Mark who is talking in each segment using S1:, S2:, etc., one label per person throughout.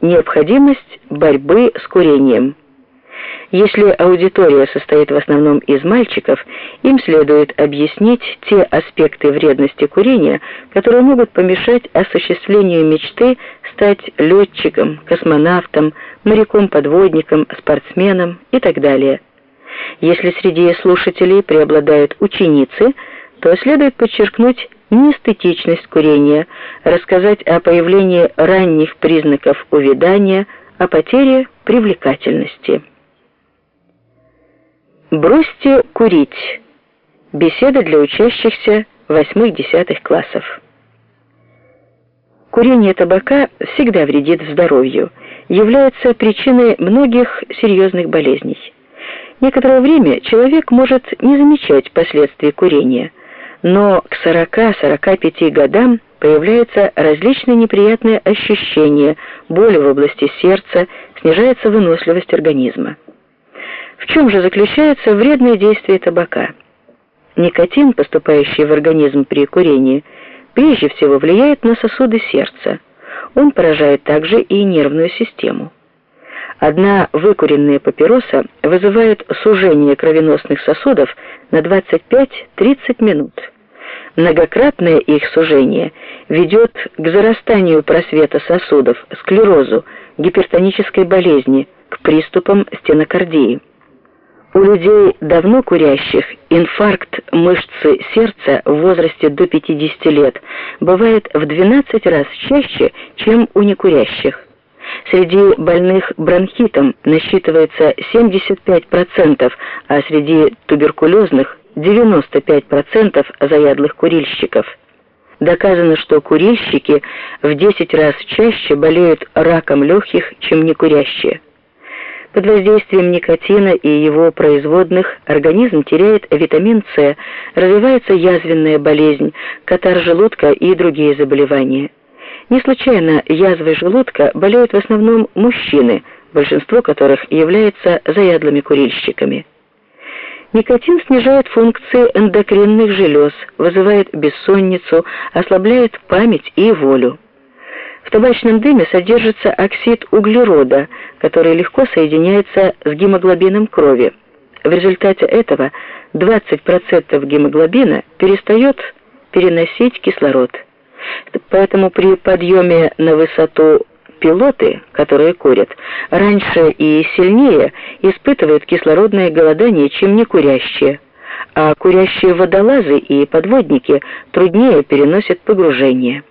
S1: Необходимость борьбы с курением. Если аудитория состоит в основном из мальчиков, им следует объяснить те аспекты вредности курения, которые могут помешать осуществлению мечты стать летчиком, космонавтом, моряком-подводником, спортсменом и так далее. Если среди слушателей преобладают ученицы, то следует подчеркнуть неэстетичность курения, рассказать о появлении ранних признаков увядания, о потере привлекательности. Бросьте курить. Беседа для учащихся 8-10 классов. Курение табака всегда вредит здоровью, является причиной многих серьезных болезней. Некоторое время человек может не замечать последствий курения, но к 40-45 годам появляются различные неприятные ощущения, боли в области сердца, снижается выносливость организма. В чем же заключается вредное действие табака? Никотин, поступающий в организм при курении, прежде всего влияет на сосуды сердца. Он поражает также и нервную систему. Одна выкуренная папироса вызывает сужение кровеносных сосудов на 25-30 минут. Многократное их сужение ведет к зарастанию просвета сосудов, склерозу, гипертонической болезни, к приступам стенокардии. У людей, давно курящих, инфаркт мышцы сердца в возрасте до 50 лет бывает в 12 раз чаще, чем у некурящих. Среди больных бронхитом насчитывается 75%, а среди туберкулезных 95% заядлых курильщиков. Доказано, что курильщики в 10 раз чаще болеют раком легких, чем некурящие. Под воздействием никотина и его производных организм теряет витамин С, развивается язвенная болезнь, катар желудка и другие заболевания. Не случайно язвой желудка болеют в основном мужчины, большинство которых являются заядлыми курильщиками. Никотин снижает функции эндокринных желез, вызывает бессонницу, ослабляет память и волю. В табачном дыме содержится оксид углерода, который легко соединяется с гемоглобином крови. В результате этого 20% гемоглобина перестает переносить кислород. Поэтому при подъеме на высоту пилоты, которые курят, раньше и сильнее испытывают кислородное голодание, чем не курящие, а курящие водолазы и подводники труднее переносят погружение.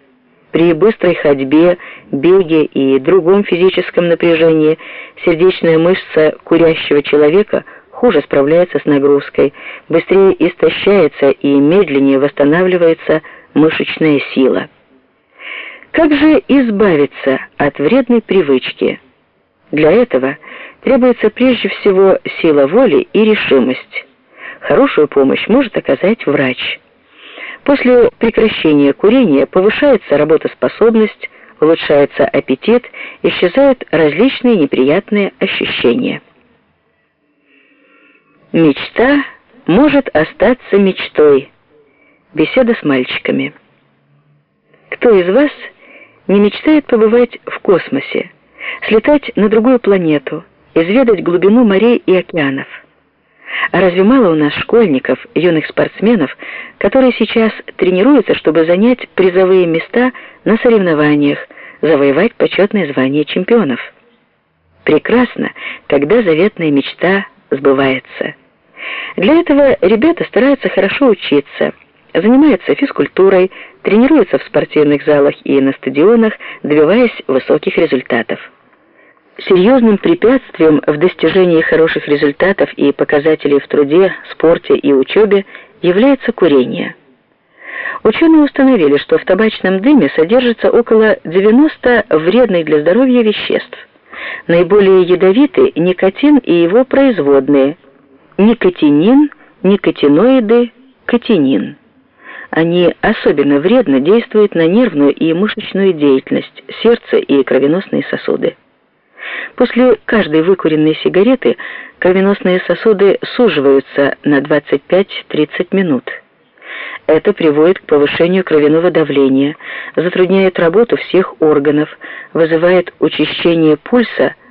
S1: При быстрой ходьбе, беге и другом физическом напряжении сердечная мышца курящего человека хуже справляется с нагрузкой, быстрее истощается и медленнее восстанавливается мышечная сила. Как же избавиться от вредной привычки? Для этого требуется прежде всего сила воли и решимость. Хорошую помощь может оказать врач. После прекращения курения повышается работоспособность, улучшается аппетит, исчезают различные неприятные ощущения. Мечта может остаться мечтой. Беседа с мальчиками. Кто из вас не мечтает побывать в космосе, слетать на другую планету, изведать глубину морей и океанов? А разве мало у нас школьников, юных спортсменов, которые сейчас тренируются, чтобы занять призовые места на соревнованиях, завоевать почетное звание чемпионов? Прекрасно, когда заветная мечта сбывается. Для этого ребята стараются хорошо учиться, занимаются физкультурой, тренируются в спортивных залах и на стадионах, добиваясь высоких результатов. Серьезным препятствием в достижении хороших результатов и показателей в труде, спорте и учебе является курение. Ученые установили, что в табачном дыме содержится около 90 вредных для здоровья веществ. Наиболее ядовиты никотин и его производные – никотинин, никотиноиды, катинин. Они особенно вредно действуют на нервную и мышечную деятельность, сердце и кровеносные сосуды. После каждой выкуренной сигареты кровеносные сосуды суживаются на 25-30 минут. Это приводит к повышению кровяного давления, затрудняет работу всех органов, вызывает учащение пульса,